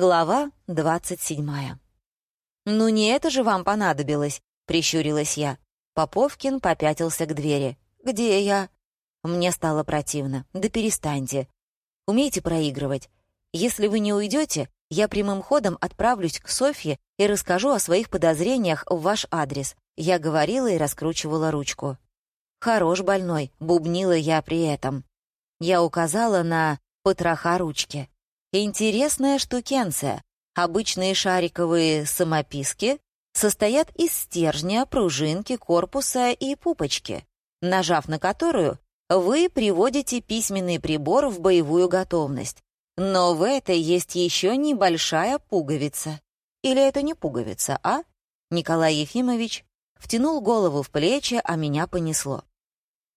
Глава двадцать седьмая. «Ну не это же вам понадобилось», — прищурилась я. Поповкин попятился к двери. «Где я?» Мне стало противно. «Да перестаньте. Умейте проигрывать. Если вы не уйдете, я прямым ходом отправлюсь к Софье и расскажу о своих подозрениях в ваш адрес». Я говорила и раскручивала ручку. «Хорош больной», — бубнила я при этом. Я указала на потроха ручки. Интересная штукенция. Обычные шариковые самописки состоят из стержня, пружинки, корпуса и пупочки, нажав на которую, вы приводите письменный прибор в боевую готовность. Но в этой есть еще небольшая пуговица. Или это не пуговица, а? Николай Ефимович втянул голову в плечи, а меня понесло.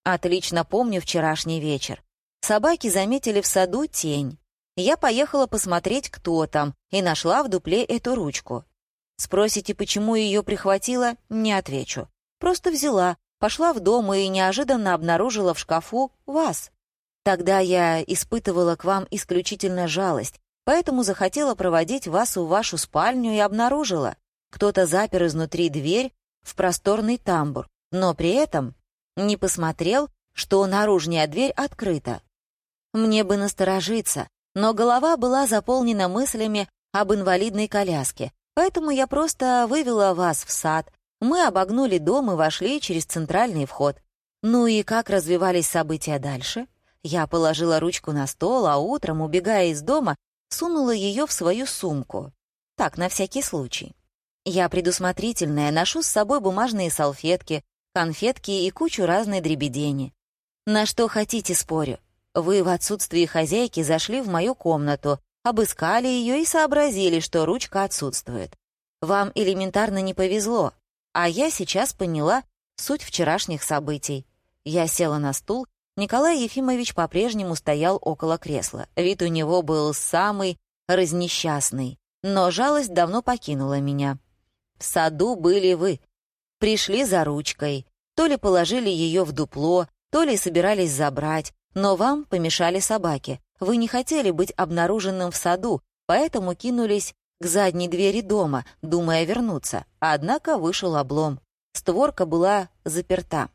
Отлично помню вчерашний вечер. Собаки заметили в саду тень. Я поехала посмотреть, кто там, и нашла в дупле эту ручку. Спросите, почему ее прихватила, не отвечу. Просто взяла, пошла в дом и неожиданно обнаружила в шкафу вас. Тогда я испытывала к вам исключительно жалость, поэтому захотела проводить вас в вашу спальню и обнаружила. Кто-то запер изнутри дверь в просторный тамбур, но при этом не посмотрел, что наружная дверь открыта. Мне бы насторожиться, но голова была заполнена мыслями об инвалидной коляске, поэтому я просто вывела вас в сад. Мы обогнули дом и вошли через центральный вход. Ну и как развивались события дальше? Я положила ручку на стол, а утром, убегая из дома, сунула ее в свою сумку. Так, на всякий случай. Я предусмотрительная, ношу с собой бумажные салфетки, конфетки и кучу разной дребедени. На что хотите, спорю. Вы в отсутствии хозяйки зашли в мою комнату, обыскали ее и сообразили, что ручка отсутствует. Вам элементарно не повезло, а я сейчас поняла суть вчерашних событий. Я села на стул, Николай Ефимович по-прежнему стоял около кресла. Вид у него был самый разнесчастный, но жалость давно покинула меня. В саду были вы. Пришли за ручкой. То ли положили ее в дупло, то ли собирались забрать. Но вам помешали собаки. Вы не хотели быть обнаруженным в саду, поэтому кинулись к задней двери дома, думая вернуться. Однако вышел облом. Створка была заперта.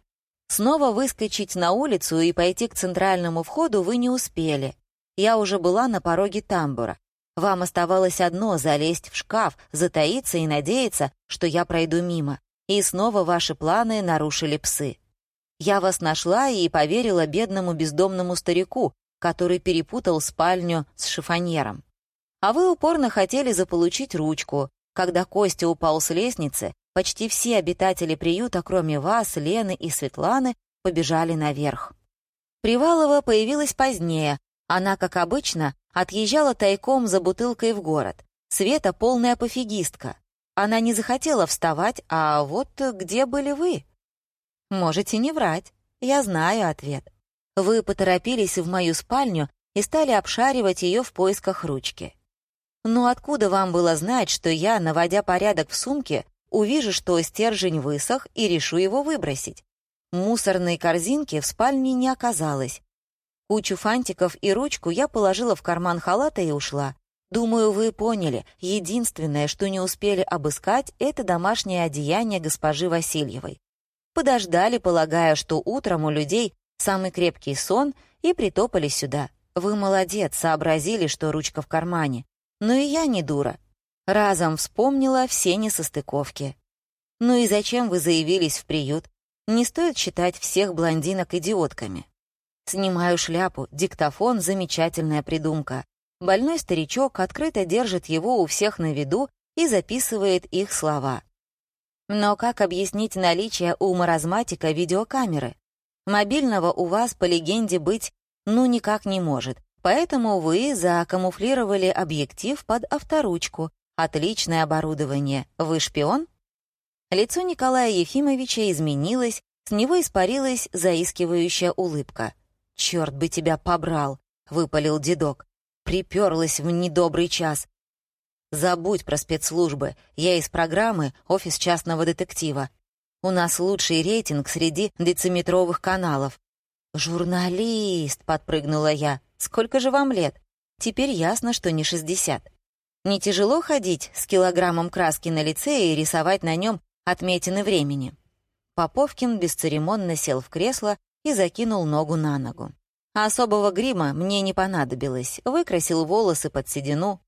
Снова выскочить на улицу и пойти к центральному входу вы не успели. Я уже была на пороге тамбура. Вам оставалось одно — залезть в шкаф, затаиться и надеяться, что я пройду мимо. И снова ваши планы нарушили псы. Я вас нашла и поверила бедному бездомному старику, который перепутал спальню с шифоньером. А вы упорно хотели заполучить ручку. Когда Костя упал с лестницы, почти все обитатели приюта, кроме вас, Лены и Светланы, побежали наверх. Привалова появилась позднее. Она, как обычно, отъезжала тайком за бутылкой в город. Света полная пофигистка. Она не захотела вставать, а вот где были вы? Можете не врать. Я знаю ответ. Вы поторопились в мою спальню и стали обшаривать ее в поисках ручки. Но откуда вам было знать, что я, наводя порядок в сумке, увижу, что стержень высох и решу его выбросить? Мусорной корзинки в спальне не оказалось. Кучу фантиков и ручку я положила в карман халата и ушла. Думаю, вы поняли, единственное, что не успели обыскать, это домашнее одеяние госпожи Васильевой. Подождали, полагая, что утром у людей самый крепкий сон, и притопали сюда. Вы молодец, сообразили, что ручка в кармане. Но и я не дура. Разом вспомнила все несостыковки. Ну и зачем вы заявились в приют? Не стоит считать всех блондинок идиотками. Снимаю шляпу, диктофон — замечательная придумка. Больной старичок открыто держит его у всех на виду и записывает их слова. Но как объяснить наличие у маразматика видеокамеры? Мобильного у вас, по легенде, быть ну никак не может, поэтому вы закамуфлировали объектив под авторучку. Отличное оборудование. Вы шпион? Лицо Николая Ефимовича изменилось, с него испарилась заискивающая улыбка. «Черт бы тебя побрал!» — выпалил дедок. Приперлась в недобрый час. Забудь про спецслужбы. Я из программы «Офис частного детектива». У нас лучший рейтинг среди дециметровых каналов. «Журналист!» — подпрыгнула я. «Сколько же вам лет?» Теперь ясно, что не шестьдесят. Не тяжело ходить с килограммом краски на лице и рисовать на нем отметины времени?» Поповкин бесцеремонно сел в кресло и закинул ногу на ногу. Особого грима мне не понадобилось. Выкрасил волосы под седину,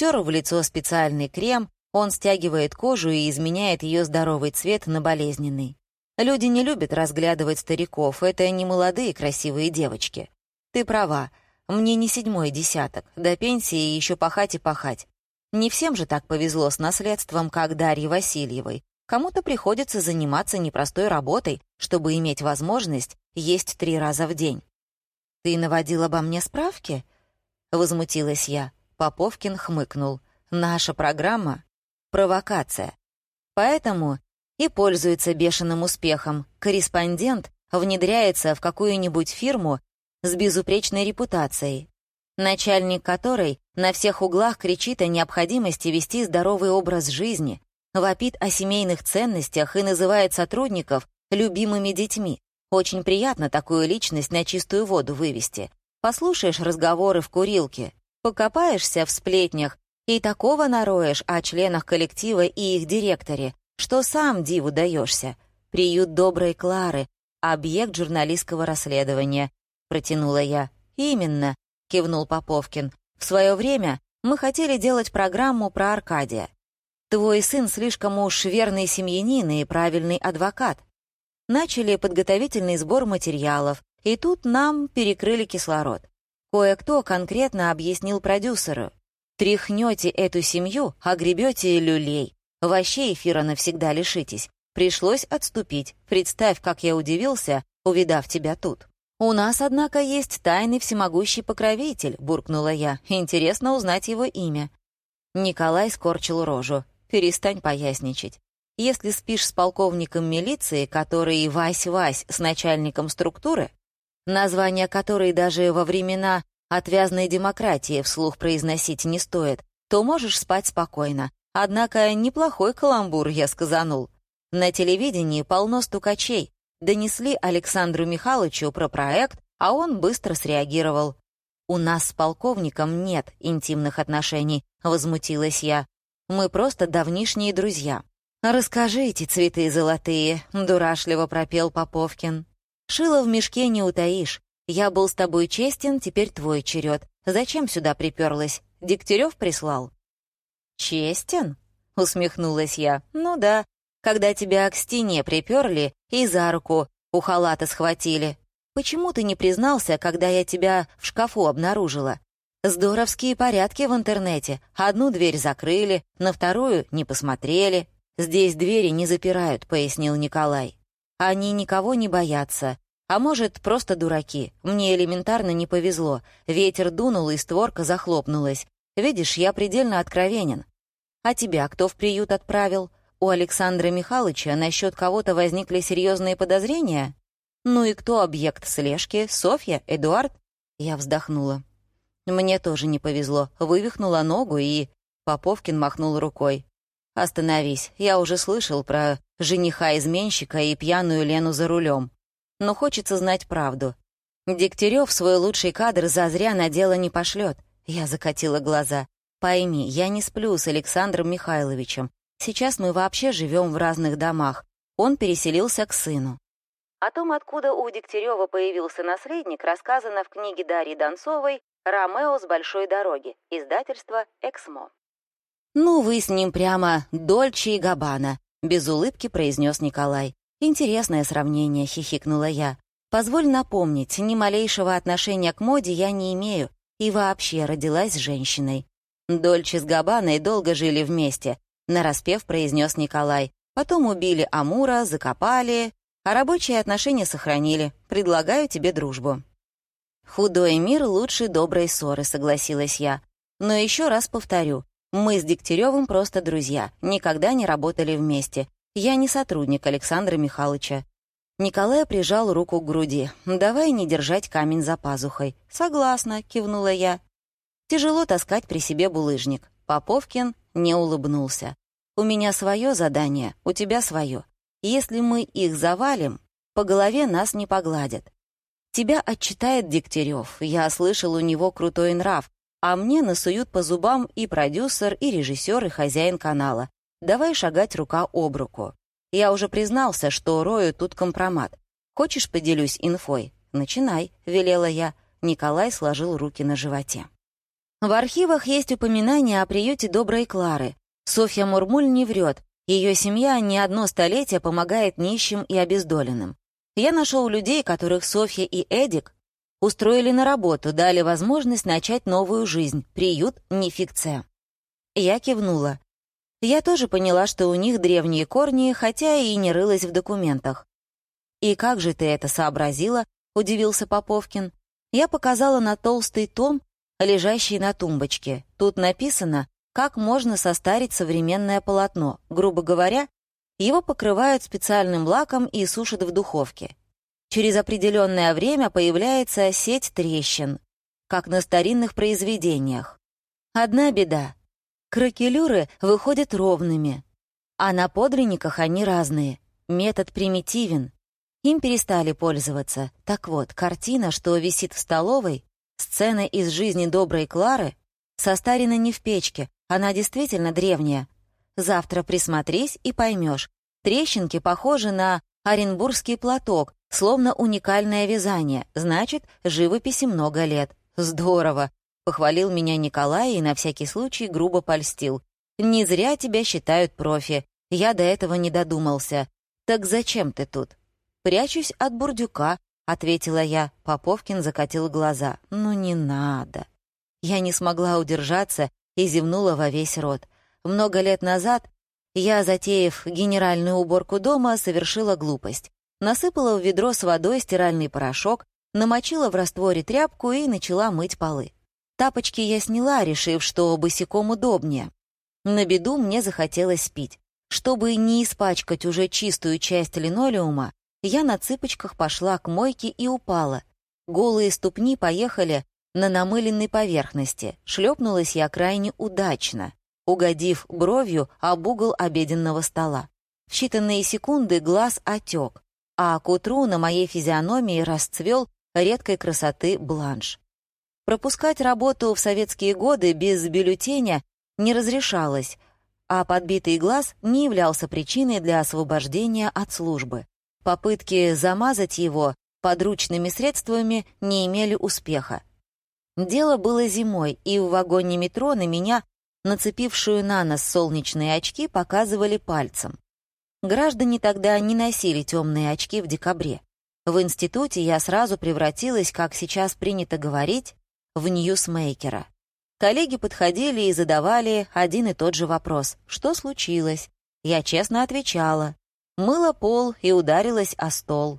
втер в лицо специальный крем, он стягивает кожу и изменяет ее здоровый цвет на болезненный. Люди не любят разглядывать стариков, это не молодые красивые девочки. Ты права, мне не седьмой десяток, до пенсии еще пахать и пахать. Не всем же так повезло с наследством, как Дарье Васильевой. Кому-то приходится заниматься непростой работой, чтобы иметь возможность есть три раза в день. «Ты наводил обо мне справки?» — возмутилась я. Поповкин хмыкнул. «Наша программа — провокация. Поэтому и пользуется бешеным успехом. Корреспондент внедряется в какую-нибудь фирму с безупречной репутацией, начальник которой на всех углах кричит о необходимости вести здоровый образ жизни, вопит о семейных ценностях и называет сотрудников любимыми детьми. Очень приятно такую личность на чистую воду вывести. Послушаешь разговоры в курилке, покопаешься в сплетнях и такого нароешь о членах коллектива и их директоре, что сам диву даешься. Приют доброй Клары, объект журналистского расследования, протянула я. Именно, кивнул Поповкин. В свое время мы хотели делать программу про Аркадия. Твой сын слишком уж верный семьянин и правильный адвокат. Начали подготовительный сбор материалов, и тут нам перекрыли кислород. Кое-кто конкретно объяснил продюсеру. Тряхнете эту семью, огребете люлей. Вообще эфира навсегда лишитесь. Пришлось отступить. Представь, как я удивился, увидав тебя тут. «У нас, однако, есть тайный всемогущий покровитель», — буркнула я. «Интересно узнать его имя». Николай скорчил рожу. «Перестань поясничать. Если спишь с полковником милиции, который Вась-Вась с начальником структуры, название которой даже во времена отвязной демократии вслух произносить не стоит, то можешь спать спокойно. Однако неплохой каламбур я сказанул. На телевидении полно стукачей. Донесли Александру Михайловичу про проект, а он быстро среагировал. «У нас с полковником нет интимных отношений», — возмутилась я. «Мы просто давнишние друзья». «Расскажите, цветы золотые», — дурашливо пропел Поповкин. «Шило в мешке не утаишь. Я был с тобой честен, теперь твой черед. Зачем сюда приперлась? Дегтярев прислал?» «Честен?» — усмехнулась я. «Ну да, когда тебя к стене приперли и за руку у халата схватили. Почему ты не признался, когда я тебя в шкафу обнаружила? Здоровские порядки в интернете. Одну дверь закрыли, на вторую не посмотрели. Здесь двери не запирают», — пояснил Николай. «Они никого не боятся. А может, просто дураки. Мне элементарно не повезло. Ветер дунул, и створка захлопнулась. Видишь, я предельно откровенен. А тебя кто в приют отправил? У Александра Михайловича насчет кого-то возникли серьезные подозрения? Ну и кто объект слежки? Софья? Эдуард? Я вздохнула. Мне тоже не повезло. Вывихнула ногу и... Поповкин махнул рукой. «Остановись, я уже слышал про жениха-изменщика и пьяную Лену за рулем. Но хочется знать правду. Дегтярев свой лучший кадр зазря на дело не пошлет. Я закатила глаза. Пойми, я не сплю с Александром Михайловичем. Сейчас мы вообще живем в разных домах. Он переселился к сыну. О том, откуда у Дегтярева появился наследник, рассказано в книге Дарьи Донцовой «Ромео с большой дороги», издательство «Эксмо». «Ну, вы с ним прямо Дольче и Габбана», — без улыбки произнес Николай. «Интересное сравнение», — хихикнула я. «Позволь напомнить, ни малейшего отношения к моде я не имею и вообще родилась женщиной. Дольче с Габаной долго жили вместе, нараспев произнес Николай. Потом убили Амура, закопали, а рабочие отношения сохранили. Предлагаю тебе дружбу. Худой мир лучше доброй ссоры, согласилась я. Но еще раз повторю, мы с Дегтяревым просто друзья, никогда не работали вместе. Я не сотрудник Александра Михайловича. Николай прижал руку к груди. «Давай не держать камень за пазухой». «Согласна», — кивнула я. Тяжело таскать при себе булыжник. Поповкин не улыбнулся. «У меня свое задание, у тебя свое. Если мы их завалим, по голове нас не погладят. Тебя отчитает Дегтярев. Я слышал, у него крутой нрав. А мне насуют по зубам и продюсер, и режиссер, и хозяин канала. Давай шагать рука об руку. Я уже признался, что рою тут компромат. Хочешь, поделюсь инфой? Начинай, велела я. Николай сложил руки на животе. В архивах есть упоминание о приюте доброй Клары. Софья Мурмуль не врет. Ее семья не одно столетие помогает нищим и обездоленным. Я нашел людей, которых Софья и Эдик устроили на работу, дали возможность начать новую жизнь. Приют не фикция. Я кивнула. Я тоже поняла, что у них древние корни, хотя и не рылась в документах. «И как же ты это сообразила?» — удивился Поповкин. Я показала на толстый том, лежащий на тумбочке. Тут написано, как можно состарить современное полотно. Грубо говоря, его покрывают специальным лаком и сушат в духовке. Через определенное время появляется сеть трещин, как на старинных произведениях. Одна беда Кракелюры выходят ровными, а на подренниках они разные. Метод примитивен. Им перестали пользоваться. Так вот, картина, что висит в столовой, сцена из жизни доброй Клары, состарена не в печке, она действительно древняя. Завтра присмотрись и поймешь. Трещинки похожи на оренбургский платок, словно уникальное вязание, значит, живописи много лет. Здорово. Похвалил меня Николай и на всякий случай грубо польстил. «Не зря тебя считают профи. Я до этого не додумался. Так зачем ты тут?» «Прячусь от бурдюка», — ответила я. Поповкин закатил глаза. «Ну не надо». Я не смогла удержаться и зевнула во весь рот. Много лет назад я, затеяв генеральную уборку дома, совершила глупость. Насыпала в ведро с водой стиральный порошок, намочила в растворе тряпку и начала мыть полы. Тапочки я сняла, решив, что босиком удобнее. На беду мне захотелось спить. Чтобы не испачкать уже чистую часть линолеума, я на цыпочках пошла к мойке и упала. Голые ступни поехали на намыленной поверхности. Шлепнулась я крайне удачно, угодив бровью об угол обеденного стола. В считанные секунды глаз отек, а к утру на моей физиономии расцвел редкой красоты бланш. Пропускать работу в советские годы без бюллетеня не разрешалось, а подбитый глаз не являлся причиной для освобождения от службы. Попытки замазать его подручными средствами не имели успеха. Дело было зимой, и в вагоне метро на меня, нацепившую на нос солнечные очки, показывали пальцем. Граждане тогда не носили темные очки в декабре. В институте я сразу превратилась, как сейчас принято говорить, в ньюсмейкера. Коллеги подходили и задавали один и тот же вопрос. Что случилось? Я честно отвечала. Мыла пол и ударилась о стол.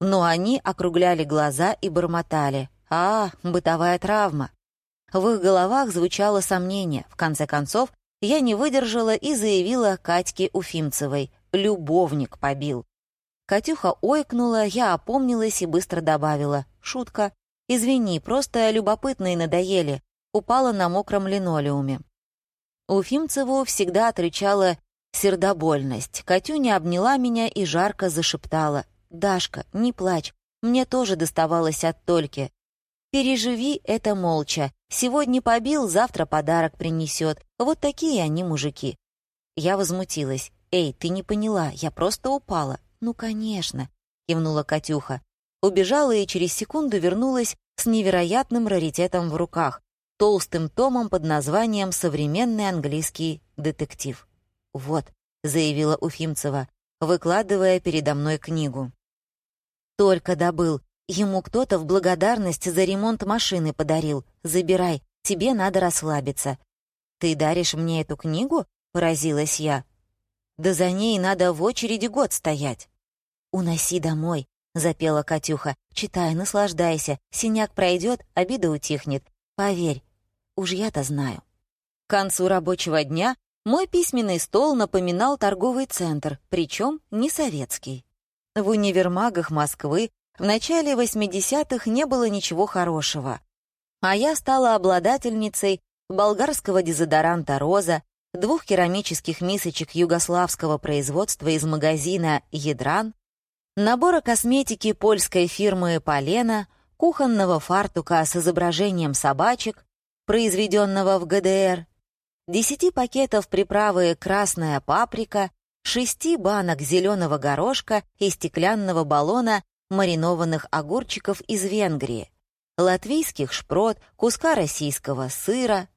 Но они округляли глаза и бормотали. «А, бытовая травма». В их головах звучало сомнение. В конце концов, я не выдержала и заявила Катьке Уфимцевой. «Любовник побил». Катюха ойкнула, я опомнилась и быстро добавила. «Шутка. «Извини, просто любопытные надоели», упала на мокром линолеуме. Уфимцеву всегда отрычала сердобольность. Катюня обняла меня и жарко зашептала. «Дашка, не плачь, мне тоже доставалось от Тольки. Переживи это молча. Сегодня побил, завтра подарок принесет. Вот такие они мужики». Я возмутилась. «Эй, ты не поняла, я просто упала». «Ну, конечно», — кивнула Катюха убежала и через секунду вернулась с невероятным раритетом в руках, толстым томом под названием «Современный английский детектив». «Вот», — заявила Уфимцева, выкладывая передо мной книгу. «Только добыл. Ему кто-то в благодарность за ремонт машины подарил. Забирай, тебе надо расслабиться». «Ты даришь мне эту книгу?» — поразилась я. «Да за ней надо в очереди год стоять». «Уноси домой», — запела Катюха. «Читай, наслаждайся. Синяк пройдет, обида утихнет. Поверь, уж я-то знаю». К концу рабочего дня мой письменный стол напоминал торговый центр, причем не советский. В универмагах Москвы в начале 80-х не было ничего хорошего. А я стала обладательницей болгарского дезодоранта «Роза», двух керамических мисочек югославского производства из магазина «Ядран», набора косметики польской фирмы «Полена», кухонного фартука с изображением собачек, произведенного в ГДР, десяти пакетов приправы «Красная паприка», шести банок зеленого горошка и стеклянного баллона маринованных огурчиков из Венгрии, латвийских шпрот, куска российского сыра,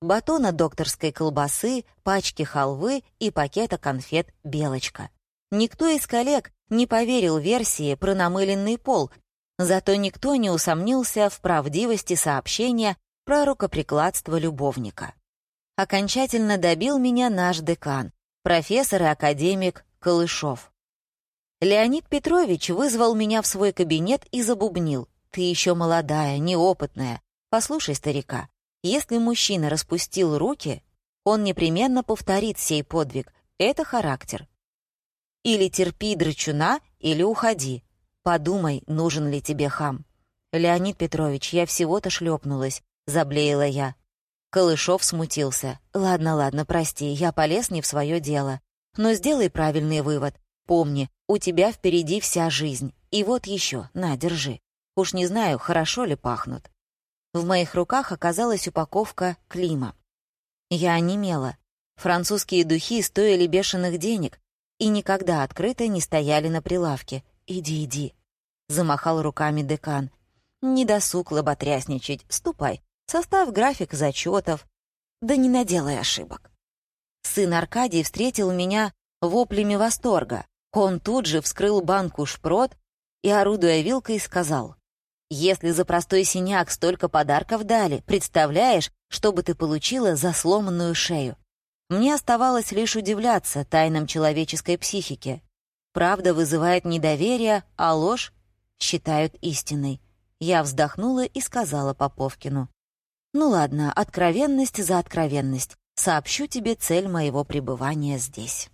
батона докторской колбасы, пачки халвы и пакета конфет «Белочка». Никто из коллег не поверил версии про намыленный пол, зато никто не усомнился в правдивости сообщения про рукоприкладство любовника. Окончательно добил меня наш декан, профессор и академик Колышов. Леонид Петрович вызвал меня в свой кабинет и забубнил. «Ты еще молодая, неопытная. Послушай старика, если мужчина распустил руки, он непременно повторит сей подвиг. Это характер. Или терпи драчуна, или уходи. Подумай, нужен ли тебе хам. Леонид Петрович, я всего-то шлепнулась, заблеяла я. Колышов смутился. «Ладно, ладно, прости, я полез не в свое дело. Но сделай правильный вывод. Помни, у тебя впереди вся жизнь. И вот еще, на, держи. Уж не знаю, хорошо ли пахнут». В моих руках оказалась упаковка Клима. Я онемела. Французские духи стоили бешеных денег и никогда открыто не стояли на прилавке. «Иди, иди», — замахал руками декан. «Не досуг лоботрясничать, ступай, составь график зачетов, да не наделай ошибок». Сын Аркадий встретил меня воплями восторга. Он тут же вскрыл банку шпрот и, орудуя вилкой, сказал, «Если за простой синяк столько подарков дали, представляешь, что бы ты получила за сломанную шею?» Мне оставалось лишь удивляться тайнам человеческой психики. Правда вызывает недоверие, а ложь считают истиной. Я вздохнула и сказала Поповкину. «Ну ладно, откровенность за откровенность. Сообщу тебе цель моего пребывания здесь».